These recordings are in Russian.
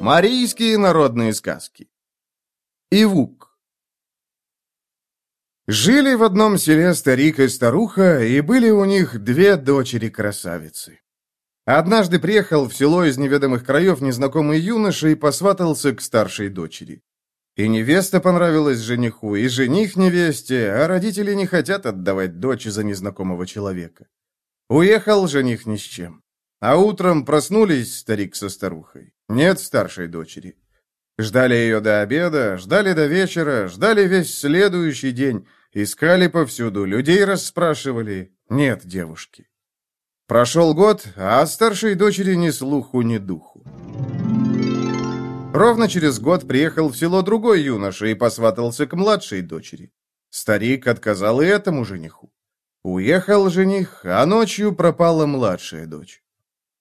Марийские народные сказки Ивук Жили в одном селе старик и старуха, и были у них две дочери-красавицы. Однажды приехал в село из неведомых краев незнакомый юноша и посватался к старшей дочери. И невеста понравилась жениху, и жених невесте, а родители не хотят отдавать дочь за незнакомого человека. Уехал жених ни с чем. А утром проснулись старик со старухой. Нет старшей дочери. Ждали ее до обеда, ждали до вечера, ждали весь следующий день, искали повсюду, людей расспрашивали. Нет девушки. Прошел год, а старшей дочери ни слуху, ни духу. Ровно через год приехал в село другой юноша и посватался к младшей дочери. Старик отказал и этому жениху. Уехал жених, а ночью пропала младшая дочь.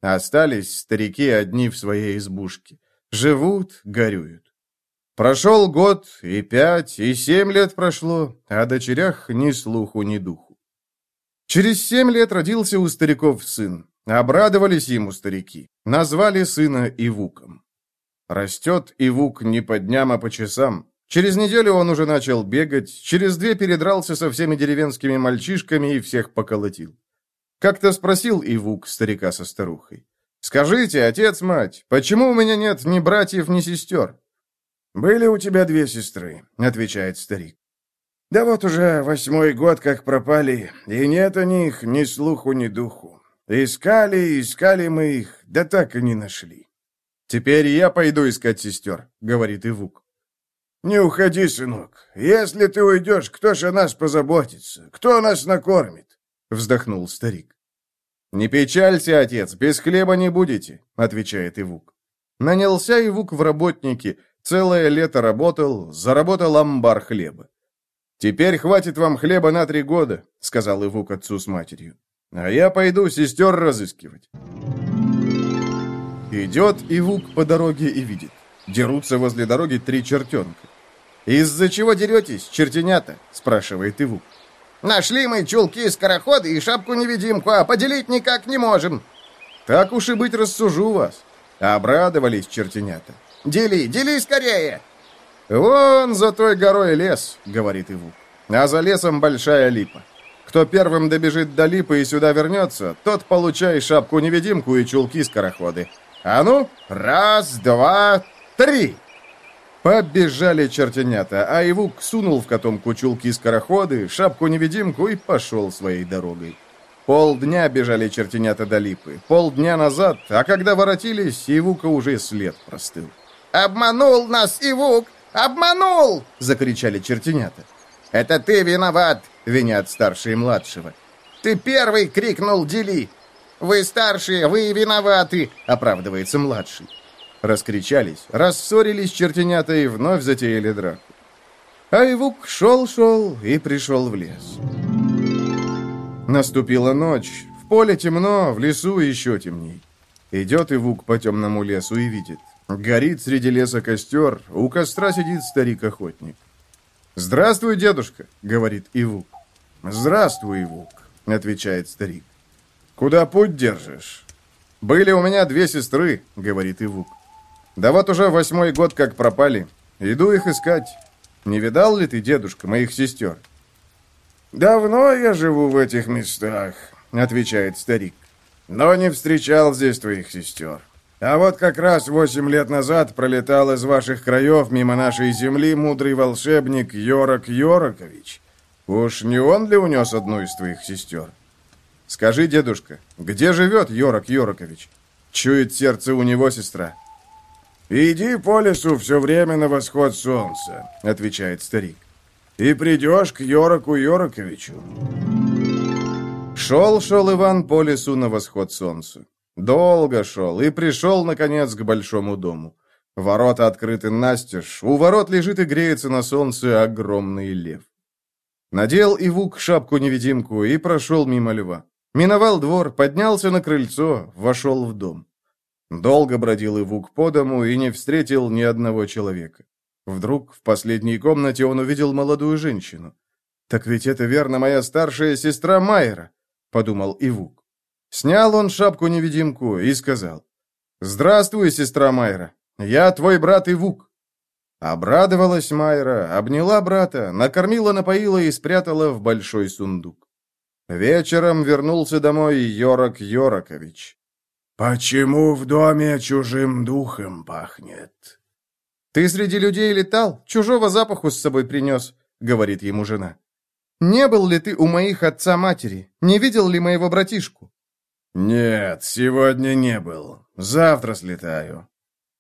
Остались старики одни в своей избушке. Живут, горюют. Прошел год, и пять, и семь лет прошло, а дочерях ни слуху, ни духу. Через семь лет родился у стариков сын. Обрадовались ему старики. Назвали сына Ивуком. Растет Ивук не по дням, а по часам. Через неделю он уже начал бегать, через две передрался со всеми деревенскими мальчишками и всех поколотил. Как-то спросил Ивук старика со старухой. «Скажите, отец-мать, почему у меня нет ни братьев, ни сестер?» «Были у тебя две сестры», — отвечает старик. «Да вот уже восьмой год как пропали, и нет о них ни слуху, ни духу. Искали, искали мы их, да так и не нашли». «Теперь я пойду искать сестер», — говорит Ивук. «Не уходи, сынок. Если ты уйдешь, кто же о нас позаботится? Кто нас накормит?» — вздохнул старик. «Не печалься, отец, без хлеба не будете», — отвечает Ивук. Нанялся Ивук в работники, целое лето работал, заработал амбар хлеба. «Теперь хватит вам хлеба на три года», — сказал Ивук отцу с матерью. «А я пойду сестер разыскивать». Идет Ивук по дороге и видит. Дерутся возле дороги три чертенка. «Из-за чего деретесь, чертенята?» – спрашивает Ивук. «Нашли мы чулки, скороходы и шапку-невидимку, а поделить никак не можем». «Так уж и быть рассужу вас». Обрадовались чертенята. «Дели, дели скорее!» «Вон за той горой лес», — говорит Ивук. «А за лесом большая липа. Кто первым добежит до липы и сюда вернется, тот получай шапку-невидимку и чулки-скороходы. А ну, раз, два, три!» Побежали чертенята, а Ивук сунул в котомку чулки-скороходы, шапку-невидимку и пошел своей дорогой. Полдня бежали чертенята до липы, полдня назад, а когда воротились, Ивука уже след простыл. «Обманул нас, Ивук! Обманул!» — закричали чертенята. «Это ты виноват!» — винят старшие младшего. «Ты первый!» — крикнул Дели. «Вы старшие, вы виноваты!» — оправдывается младший. Раскричались, рассорились чертенята и вновь затеяли драку. Айвук шел-шел и пришел в лес. Наступила ночь. В поле темно, в лесу еще темней. Идет Ивук по темному лесу и видит. Горит среди леса костер, у костра сидит старик-охотник. «Здравствуй, дедушка», — говорит Ивук. «Здравствуй, Ивук», — отвечает старик. «Куда путь держишь?» «Были у меня две сестры», — говорит Ивук. «Да вот уже восьмой год как пропали. Иду их искать. Не видал ли ты, дедушка, моих сестер?» «Давно я живу в этих местах», — отвечает старик. «Но не встречал здесь твоих сестер. А вот как раз восемь лет назад пролетал из ваших краев мимо нашей земли мудрый волшебник Йорок Йорокович. Уж не он ли унес одну из твоих сестер?» «Скажи, дедушка, где живет Йорок Йорокович? Чует сердце у него сестра». «Иди по лесу все время на восход солнца», — отвечает старик. «И придешь к Йороку Йороковичу». Шел-шел Иван по лесу на восход солнца. Долго шел и пришел, наконец, к большому дому. Ворота открыты настежь, у ворот лежит и греется на солнце огромный лев. Надел Ивук шапку-невидимку и прошел мимо льва. Миновал двор, поднялся на крыльцо, вошел в дом. Долго бродил Ивук по дому и не встретил ни одного человека. Вдруг в последней комнате он увидел молодую женщину. «Так ведь это верно моя старшая сестра Майера», — подумал Ивук. Снял он шапку-невидимку и сказал. «Здравствуй, сестра Майра. Я твой брат Ивук». Обрадовалась Майра, обняла брата, накормила, напоила и спрятала в большой сундук. Вечером вернулся домой Йорок Йорокович. «Почему в доме чужим духом пахнет?» «Ты среди людей летал, чужого запаху с собой принес», — говорит ему жена. «Не был ли ты у моих отца-матери? Не видел ли моего братишку?» «Нет, сегодня не был. Завтра слетаю».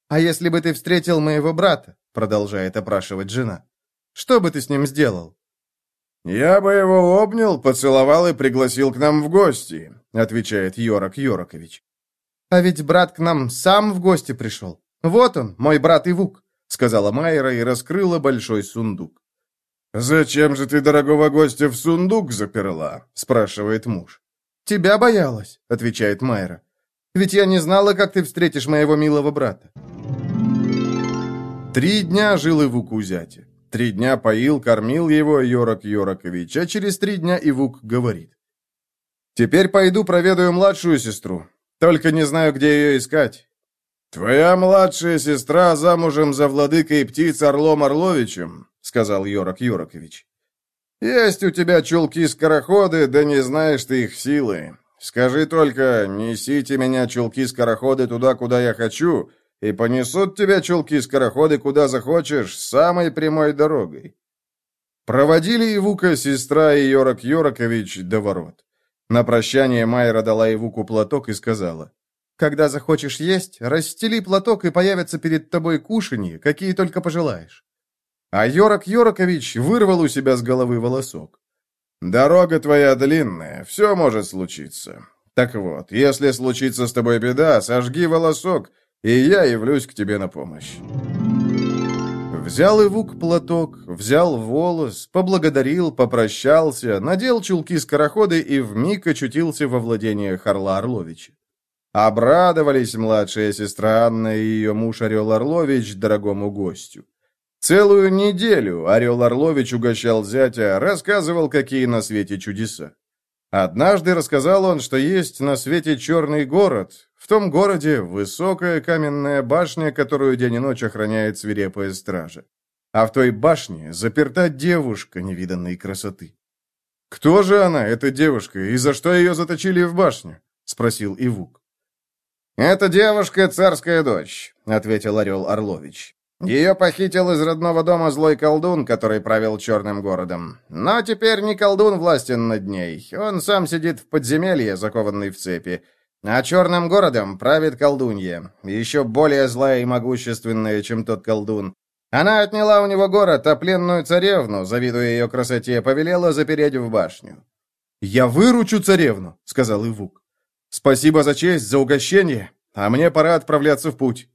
«А если бы ты встретил моего брата?» — продолжает опрашивать жена. «Что бы ты с ним сделал?» «Я бы его обнял, поцеловал и пригласил к нам в гости», — отвечает Йорок Йорокович. «А ведь брат к нам сам в гости пришел. Вот он, мой брат Ивук», — сказала Майра и раскрыла большой сундук. «Зачем же ты дорогого гостя в сундук заперла?» — спрашивает муж. «Тебя боялась», — отвечает Майра. «Ведь я не знала, как ты встретишь моего милого брата». Три дня жил Ивук у зятя. Три дня поил, кормил его Йорок Йорокович, а через три дня Ивук говорит. «Теперь пойду проведаю младшую сестру. Только не знаю, где ее искать». «Твоя младшая сестра замужем за владыкой птиц Орлом Орловичем», — сказал Йорок Йорокович. «Есть у тебя чулки-скороходы, да не знаешь ты их силы. Скажи только, несите меня чулки-скороходы туда, куда я хочу, и понесут тебя чулки-скороходы куда захочешь, самой прямой дорогой». Проводили Ивука сестра и Йорок Йорокович до ворот. На прощание Майра дала Ивуку платок и сказала, «Когда захочешь есть, расстели платок, и появятся перед тобой кушанье, какие только пожелаешь». А Йорок Йорокович вырвал у себя с головы волосок. «Дорога твоя длинная, все может случиться. Так вот, если случится с тобой беда, сожги волосок, и я явлюсь к тебе на помощь». Взял Ивук платок, взял волос, поблагодарил, попрощался, надел чулки-скороходы и вмиг очутился во владениях Орла Орловича. Обрадовались младшая сестра Анна и ее муж Орел Орлович дорогому гостю. Целую неделю Орел Орлович угощал зятя, рассказывал, какие на свете чудеса. Однажды рассказал он, что есть на свете черный город. В том городе высокая каменная башня, которую день и ночь охраняет свирепая стража. А в той башне заперта девушка невиданной красоты. «Кто же она, эта девушка, и за что ее заточили в башню?» — спросил Ивук. «Эта девушка — царская дочь», — ответил Орел Орлович. Ее похитил из родного дома злой колдун, который правил черным городом. Но теперь не колдун властен над ней. Он сам сидит в подземелье, закованный в цепи. А черным городом правит колдунья, еще более злая и могущественная, чем тот колдун. Она отняла у него город, а пленную царевну, завидуя ее красоте, повелела запереть в башню. «Я выручу царевну», — сказал Ивук. «Спасибо за честь, за угощение, а мне пора отправляться в путь».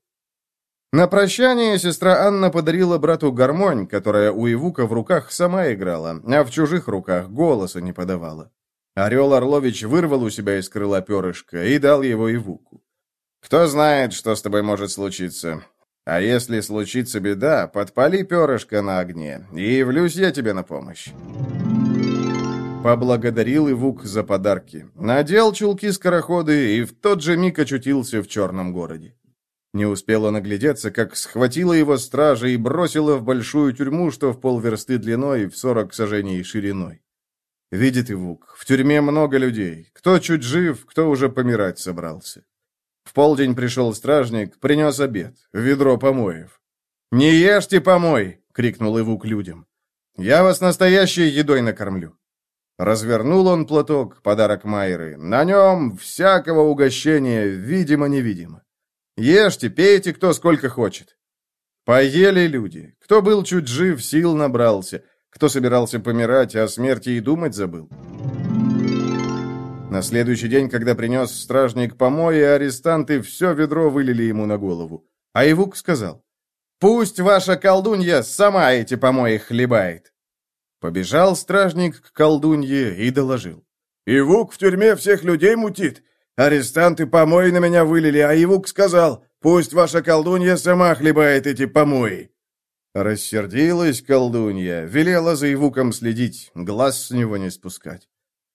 На прощание сестра Анна подарила брату гармонь, которая у Ивука в руках сама играла, а в чужих руках голоса не подавала. Орел Орлович вырвал у себя из крыла перышко и дал его Ивуку. «Кто знает, что с тобой может случиться. А если случится беда, подпали перышко на огне, и явлюсь я тебе на помощь». Поблагодарил Ивук за подарки, надел чулки-скороходы и в тот же миг очутился в черном городе. Не успела наглядеться, как схватила его стража и бросила в большую тюрьму, что в полверсты длиной и в сорок сажений шириной. Видит Ивук, в тюрьме много людей, кто чуть жив, кто уже помирать собрался. В полдень пришел стражник, принес обед, ведро помоев. «Не ешьте помой!» — крикнул Ивук людям. «Я вас настоящей едой накормлю». Развернул он платок, подарок Майры. На нем всякого угощения, видимо-невидимо. Ешьте, пейте, кто сколько хочет. Поели люди. Кто был чуть жив, сил набрался. Кто собирался помирать, о смерти и думать забыл. На следующий день, когда принес стражник помои, арестанты все ведро вылили ему на голову. А Ивук сказал, «Пусть ваша колдунья сама эти помои хлебает». Побежал стражник к колдунье и доложил. «Ивук в тюрьме всех людей мутит. Арестанты помои на меня вылили, а Ивук сказал, пусть ваша колдунья сама хлебает эти помои». Рассердилась колдунья, велела за Ивуком следить, глаз с него не спускать.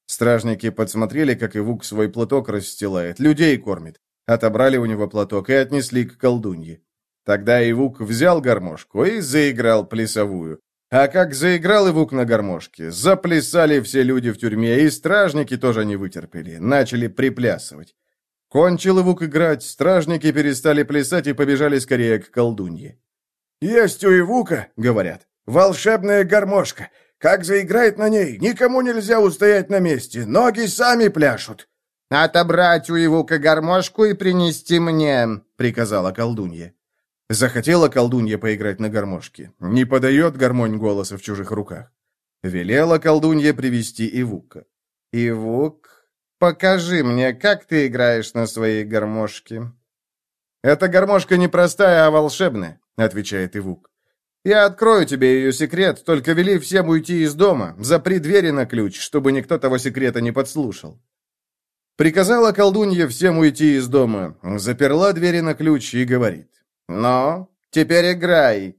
Стражники подсмотрели, как Ивук свой платок расстилает, людей кормит. Отобрали у него платок и отнесли к колдунье. Тогда Ивук взял гармошку и заиграл плясовую. А как заиграл Ивук на гармошке, заплясали все люди в тюрьме, и стражники тоже не вытерпели, начали приплясывать. Кончил Ивук играть, стражники перестали плясать и побежали скорее к колдунье. «Есть у Ивука, — говорят, — волшебная гармошка. Как заиграет на ней, никому нельзя устоять на месте, ноги сами пляшут». «Отобрать у Ивука гармошку и принести мне», — приказала колдунья. Захотела колдунья поиграть на гармошке. Не подает гармонь голоса в чужих руках. Велела колдунья привести Ивука. «Ивук, покажи мне, как ты играешь на своей гармошке». «Эта гармошка не простая, а волшебная», — отвечает Ивук. «Я открою тебе ее секрет, только вели всем уйти из дома, запри двери на ключ, чтобы никто того секрета не подслушал». Приказала колдунья всем уйти из дома, заперла двери на ключ и говорит. «Но теперь играй!»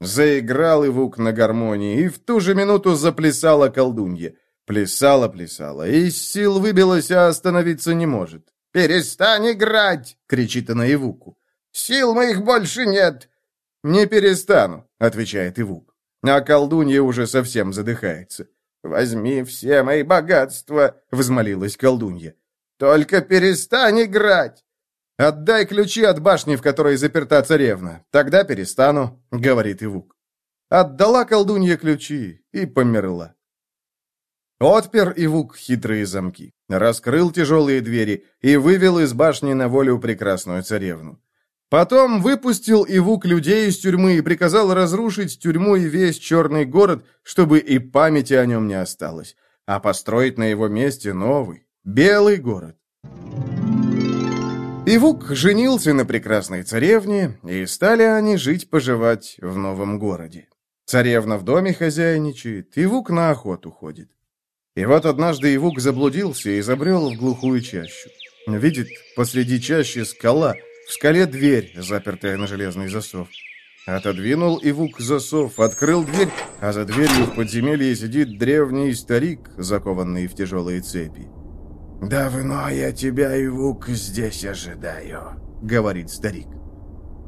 Заиграл Ивук на гармонии, и в ту же минуту заплясала колдунья. Плясала, плясала, и из сил выбилась, а остановиться не может. «Перестань играть!» — кричит она Ивуку. «Сил моих больше нет!» «Не перестану», — отвечает Ивук. А колдунья уже совсем задыхается. «Возьми все мои богатства!» — взмолилась колдунья. «Только перестань играть!» «Отдай ключи от башни, в которой заперта царевна. Тогда перестану», — говорит Ивук. Отдала колдунья ключи и померла. Отпер Ивук хитрые замки, раскрыл тяжелые двери и вывел из башни на волю прекрасную царевну. Потом выпустил Ивук людей из тюрьмы и приказал разрушить тюрьму и весь черный город, чтобы и памяти о нем не осталось, а построить на его месте новый, белый город. Ивук женился на прекрасной царевне, и стали они жить-поживать в новом городе. Царевна в доме хозяйничает, Ивук на охоту ходит. И вот однажды Ивук заблудился и забрел в глухую чащу. Видит, посреди чащи скала, в скале дверь, запертая на железный засов. Отодвинул Ивук засов, открыл дверь, а за дверью в подземелье сидит древний старик, закованный в тяжелые цепи. «Давно я тебя, Ивук, здесь ожидаю», — говорит старик.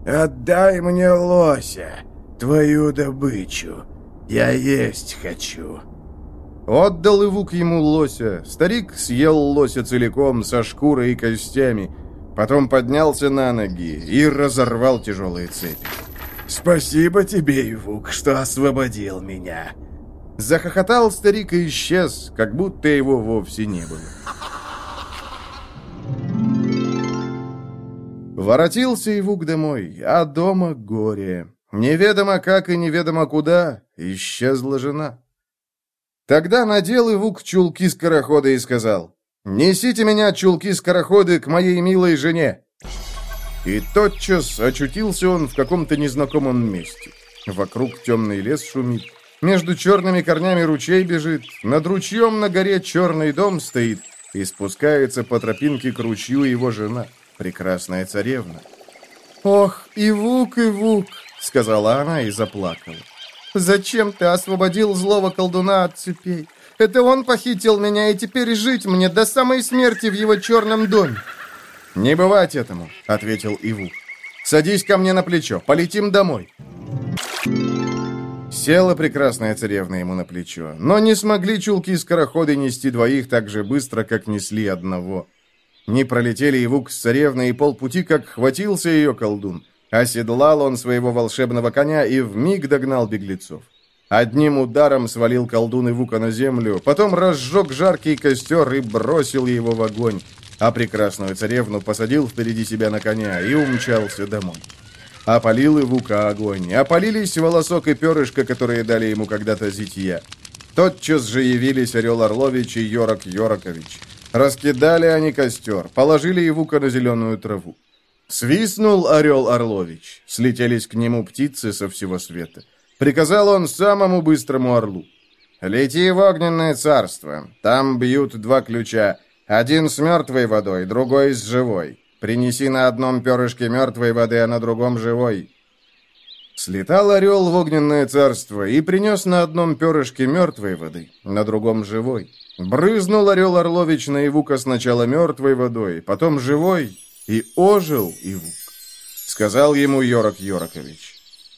«Отдай мне лося, твою добычу. Я есть хочу». Отдал Ивук ему лося. Старик съел лося целиком, со шкурой и костями. Потом поднялся на ноги и разорвал тяжелые цепи. «Спасибо тебе, Ивук, что освободил меня!» Захохотал старик и исчез, как будто его вовсе не было. Воротился Ивук домой, а дома горе. Неведомо как и неведомо куда исчезла жена. Тогда надел Ивук чулки скорохода и сказал, «Несите меня, чулки-скороходы, к моей милой жене!» И тотчас очутился он в каком-то незнакомом месте. Вокруг темный лес шумит, между черными корнями ручей бежит, над ручьем на горе черный дом стоит, и спускается по тропинке к ручью его жена — прекрасная царевна. «Ох, Ивук, Ивук!» — сказала она и заплакала. «Зачем ты освободил злого колдуна от цепей? Это он похитил меня, и теперь жить мне до самой смерти в его черном доме». «Не бывать этому», — ответил Ивук. «Садись ко мне на плечо, полетим домой». Села прекрасная царевна ему на плечо, но не смогли чулки-скороходы нести двоих так же быстро, как несли одного. Не пролетели и Вук с царевной и полпути, как хватился ее колдун. Оседлал он своего волшебного коня и вмиг догнал беглецов. Одним ударом свалил колдун Ивука на землю, потом разжег жаркий костер и бросил его в огонь, а прекрасную царевну посадил впереди себя на коня и умчался домой. Опалил Ивука огонь, опалились волосок и перышко, которые дали ему когда-то зитья. Тотчас же явились Орел Орлович и Йорок Йорокович. Раскидали они костер, положили Ивука на зеленую траву. Свистнул орел Орлович. Слетелись к нему птицы со всего света. Приказал он самому быстрому орлу. «Лети в огненное царство. Там бьют два ключа. Один с мертвой водой, другой с живой. Принеси на одном перышке мертвой воды, а на другом живой». Слетал орел в огненное царство и принес на одном перышке мертвой воды, на другом живой. Брызнул Орел Орлович на Ивука сначала мертвой водой, потом живой, и ожил Ивук. Сказал ему Йорок Йорокович,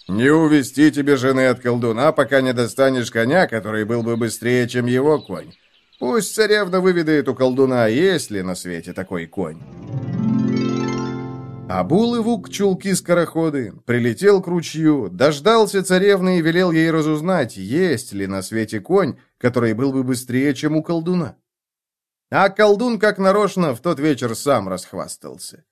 «Не увести тебе жены от колдуна, пока не достанешь коня, который был бы быстрее, чем его конь. Пусть царевна выведает у колдуна, есть ли на свете такой конь». Обул Ивук чулки-скороходы, прилетел к ручью, дождался царевны и велел ей разузнать, есть ли на свете конь, который был бы быстрее, чем у колдуна. А колдун, как нарочно, в тот вечер сам расхвастался.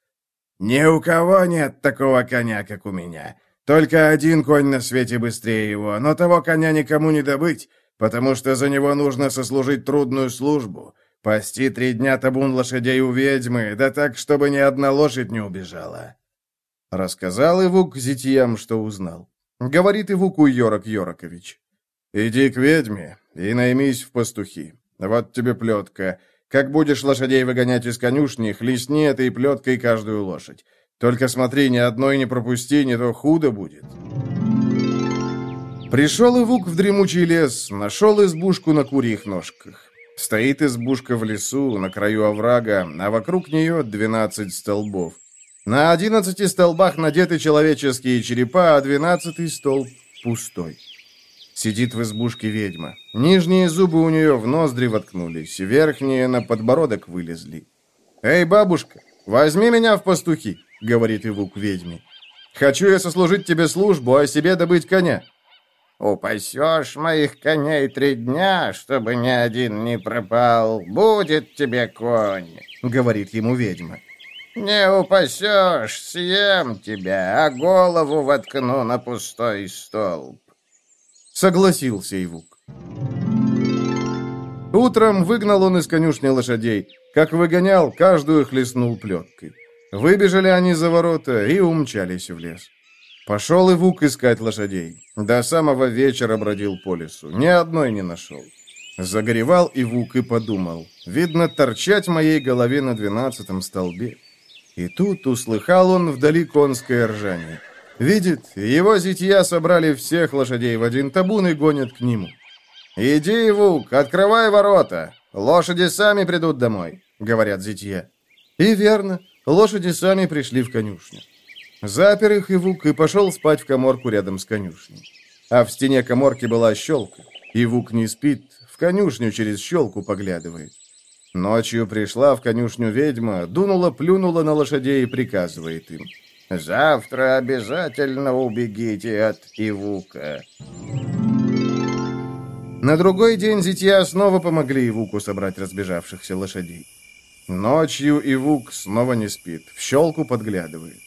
«Ни у кого нет такого коня, как у меня. Только один конь на свете быстрее его, но того коня никому не добыть, потому что за него нужно сослужить трудную службу, пасти три дня табун лошадей у ведьмы, да так, чтобы ни одна лошадь не убежала». Рассказал Ивук зятьям, что узнал. Говорит Ивуку Йорок Йорокович. «Иди к ведьме и наймись в пастухи. Вот тебе плетка. Как будешь лошадей выгонять из конюшни, хлестни этой плеткой каждую лошадь. Только смотри, ни одной не пропусти, не то худо будет». Пришел Ивук в дремучий лес, нашел избушку на курьих ножках. Стоит избушка в лесу, на краю оврага, а вокруг нее двенадцать столбов. На одиннадцати столбах надеты человеческие черепа, а двенадцатый столб пустой. Сидит в избушке ведьма. Нижние зубы у нее в ноздри воткнулись, верхние на подбородок вылезли. «Эй, бабушка, возьми меня в пастухи», — говорит Ивук ведьме. «Хочу я сослужить тебе службу, а себе добыть коня». «Упасешь моих коней три дня, чтобы ни один не пропал, будет тебе конь», — говорит ему ведьма. «Не упасешь, съем тебя, а голову воткну на пустой столб». Согласился Ивук. Утром выгнал он из конюшни лошадей. Как выгонял, каждую хлестнул плеткой. Выбежали они за ворота и умчались в лес. Пошел Ивук искать лошадей. До самого вечера бродил по лесу. Ни одной не нашел. Загоревал Ивук и подумал. Видно, торчать моей голове на двенадцатом столбе. И тут услыхал он вдали конское ржание. Видит, его зятья собрали всех лошадей в один табун и гонят к нему. «Иди, Вук, открывай ворота! Лошади сами придут домой», — говорят зятья. И верно, лошади сами пришли в конюшню. Запер их Ивук и пошел спать в коморку рядом с конюшней. А в стене коморки была щелка. Ивук не спит, в конюшню через щелку поглядывает. Ночью пришла в конюшню ведьма, дунула-плюнула на лошадей и приказывает им — Завтра обязательно убегите от Ивука. На другой день зятья снова помогли Ивуку собрать разбежавшихся лошадей. Ночью Ивук снова не спит, в щелку подглядывает.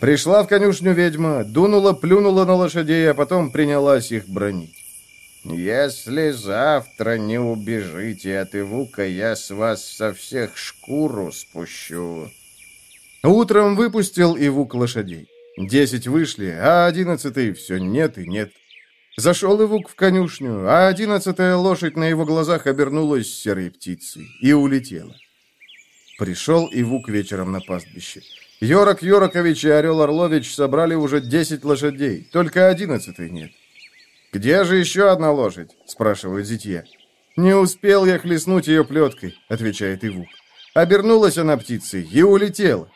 Пришла в конюшню ведьма, дунула, плюнула на лошадей, а потом принялась их бронить. «Если завтра не убежите от Ивука, я с вас со всех шкуру спущу», Утром выпустил и вук лошадей. Десять вышли, а одиннадцатый все нет и нет. Зашел Ивук в конюшню, а одиннадцатая лошадь на его глазах обернулась серой птицей и улетела. Пришел Ивук вечером на пастбище. Йорок Йорокович и Орел Орлович собрали уже десять лошадей, только одиннадцатой нет. «Где же еще одна лошадь?» – спрашивает зятья. «Не успел я хлестнуть ее плеткой», – отвечает Ивук. Обернулась она птицей и улетела.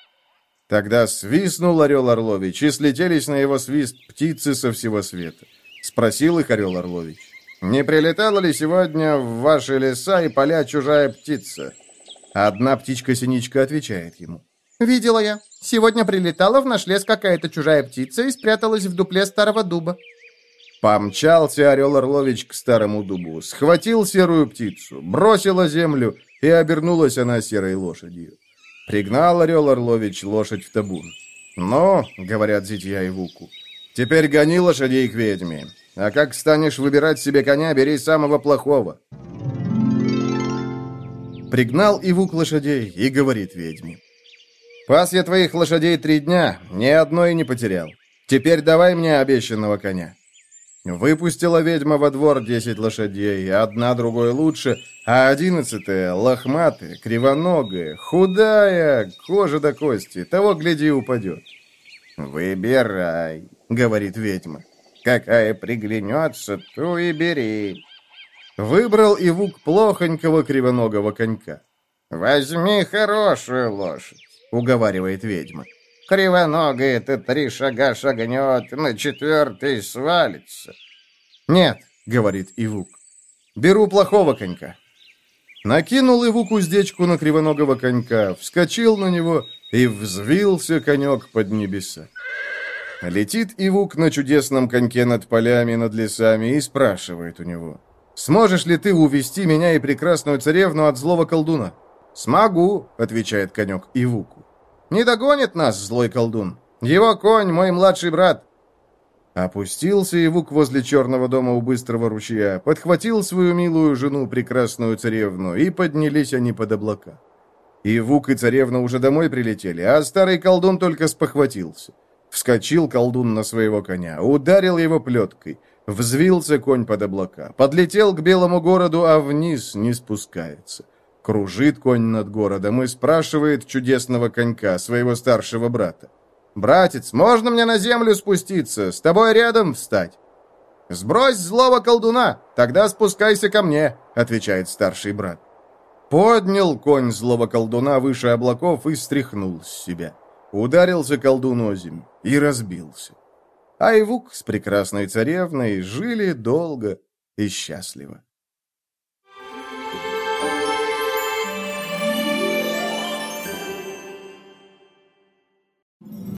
Тогда свистнул Орел Орлович, и слетелись на его свист птицы со всего света. Спросил их Орел Орлович, «Не прилетала ли сегодня в ваши леса и поля чужая птица?» Одна птичка-синичка отвечает ему, «Видела я. Сегодня прилетала в наш лес какая-то чужая птица и спряталась в дупле старого дуба». Помчался Орел Орлович к старому дубу, схватил серую птицу, бросила землю, и обернулась она серой лошадью. Пригнал Орел Орлович лошадь в табун. «Ну, — говорят зятья и Вуку, — теперь гони лошадей к ведьме. А как станешь выбирать себе коня, бери самого плохого». Пригнал Ивук лошадей и говорит ведьме. «Пас я твоих лошадей три дня, ни одной не потерял. Теперь давай мне обещанного коня». Выпустила ведьма во двор десять лошадей, одна другой лучше, а одиннадцатая — лохматая, кривоногая, худая, кожа до кости, того, гляди, упадет. «Выбирай», — говорит ведьма. «Какая приглянется, ту и бери». Выбрал Ивук плохонького кривоногого конька. «Возьми хорошую лошадь», — уговаривает ведьма. «Кривоногая-то три шага шагнет, на четвертый свалится». «Нет», — говорит Ивук, — «беру плохого конька». Накинул Ивук уздечку на кривоногого конька, вскочил на него и взвился конек под небеса. Летит Ивук на чудесном коньке над полями, над лесами и спрашивает у него, «Сможешь ли ты увести меня и прекрасную царевну от злого колдуна?» «Смогу», — отвечает конек Ивуку. «Не догонит нас злой колдун. Его конь — мой младший брат». Опустился Ивук возле черного дома у быстрого ручья, подхватил свою милую жену, прекрасную царевну, и поднялись они под облака. Ивук и царевна уже домой прилетели, а старый колдун только спохватился. Вскочил колдун на своего коня, ударил его плеткой, взвился конь под облака, подлетел к белому городу, а вниз не спускается. Кружит конь над городом и спрашивает чудесного конька, своего старшего брата. «Братец, можно мне на землю спуститься, с тобой рядом встать?» «Сбрось злого колдуна, тогда спускайся ко мне», — отвечает старший брат. Поднял конь злого колдуна выше облаков и стряхнул с себя. Ударился колдун озимь и разбился. Айвук с прекрасной царевной жили долго и счастливо.